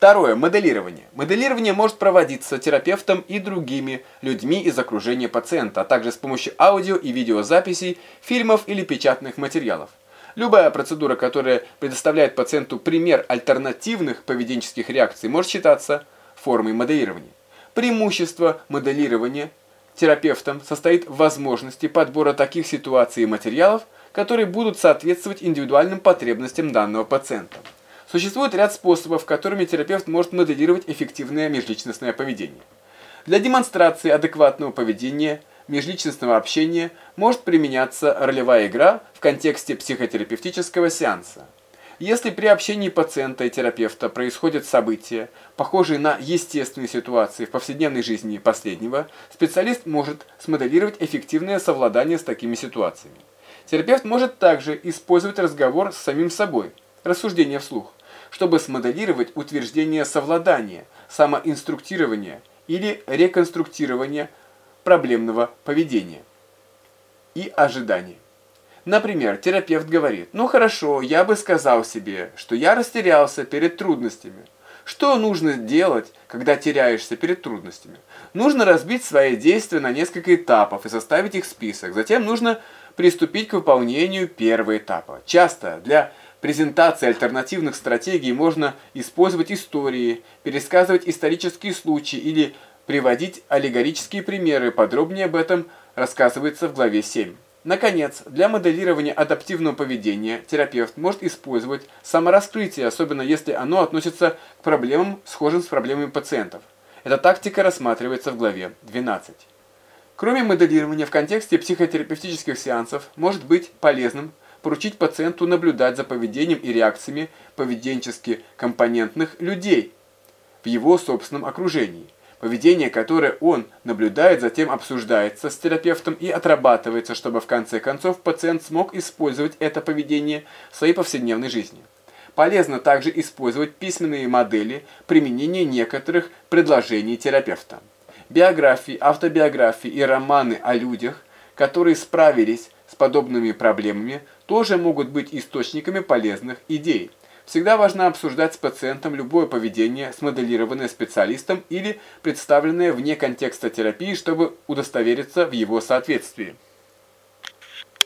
Второе. Моделирование. Моделирование может проводиться терапевтом и другими людьми из окружения пациента, а также с помощью аудио и видеозаписей, фильмов или печатных материалов. Любая процедура, которая предоставляет пациенту пример альтернативных поведенческих реакций, может считаться формой моделирования. Преимущество моделирования терапевтом состоит в возможности подбора таких ситуаций и материалов, которые будут соответствовать индивидуальным потребностям данного пациента. Существует ряд способов, которыми терапевт может моделировать эффективное межличностное поведение. Для демонстрации адекватного поведения межличностного общения может применяться ролевая игра в контексте психотерапевтического сеанса. Если при общении пациента и терапевта происходят события, похожие на естественные ситуации в повседневной жизни последнего, специалист может смоделировать эффективное совладание с такими ситуациями. Терапевт может также использовать разговор с самим собой, рассуждение вслух, чтобы смоделировать утверждение совладания, самоинструктирования или реконструктирования проблемного поведения и ожидания. Например, терапевт говорит, ну хорошо, я бы сказал себе, что я растерялся перед трудностями. Что нужно делать, когда теряешься перед трудностями? Нужно разбить свои действия на несколько этапов и составить их список. Затем нужно приступить к выполнению первого этапа. Часто для презентации альтернативных стратегий можно использовать истории, пересказывать исторические случаи или приводить аллегорические примеры. Подробнее об этом рассказывается в главе 7. Наконец, для моделирования адаптивного поведения терапевт может использовать самораскрытие, особенно если оно относится к проблемам, схожим с проблемами пациентов. Эта тактика рассматривается в главе 12. Кроме моделирования в контексте психотерапевтических сеансов, может быть полезным поручить пациенту наблюдать за поведением и реакциями поведенчески компонентных людей в его собственном окружении – Поведение, которое он наблюдает, затем обсуждается с терапевтом и отрабатывается, чтобы в конце концов пациент смог использовать это поведение в своей повседневной жизни. Полезно также использовать письменные модели применения некоторых предложений терапевта. Биографии, автобиографии и романы о людях, которые справились с подобными проблемами, тоже могут быть источниками полезных идей. Всегда важно обсуждать с пациентом любое поведение, смоделированное специалистом или представленное вне контекста терапии, чтобы удостовериться в его соответствии.